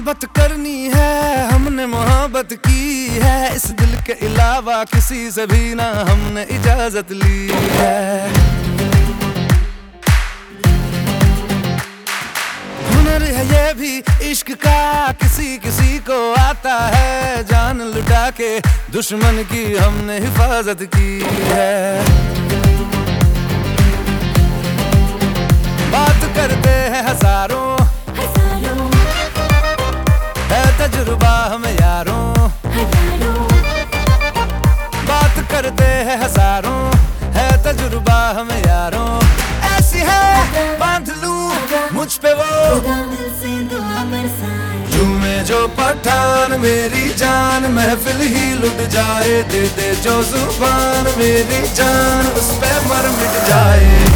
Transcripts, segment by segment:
मोहब्बत करनी है, हमने मोहब्बत की है। इस दिल के अलावा किसी से भी ना हमने इजाज़त ली है। हुनर है ये भी इश्क का, किसी किसी को आता है। जान लुटा के दुश्मन की हमने हिफाजत की है। बात करते हैं हज़ारों है तजुर्बा हम यारों। बात करते हैं हज़ारों। है तजुर्बा हम यारों। ऐसी है बाँध लू मुझ पे वो। झूमे जो पठान, मेरी जान। महफिल ही लुट जाए, दे दे जो ज़ुबान। मेरी जान उस पे मर मिट जाए।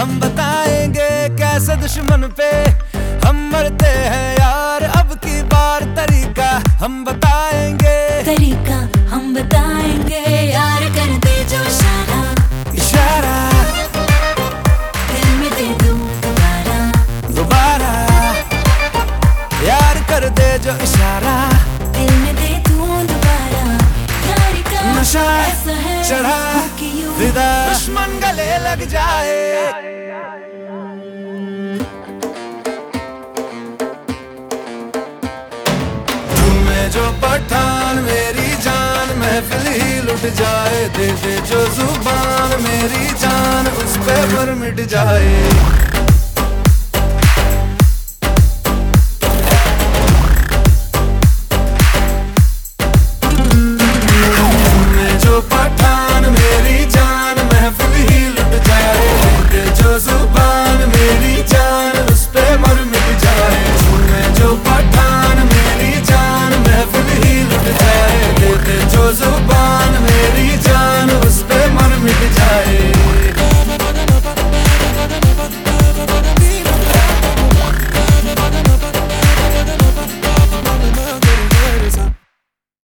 हम बताएँगे कैसे दुश्मन पे नशा चढ़ा फिदा दुश्मन गले लग जाए। तुम्हें जो पठान मेरी जान महफिल ही लुट जाए। दे दे जो ज़ुबान मेरी जान उस पे पर मिट जाए।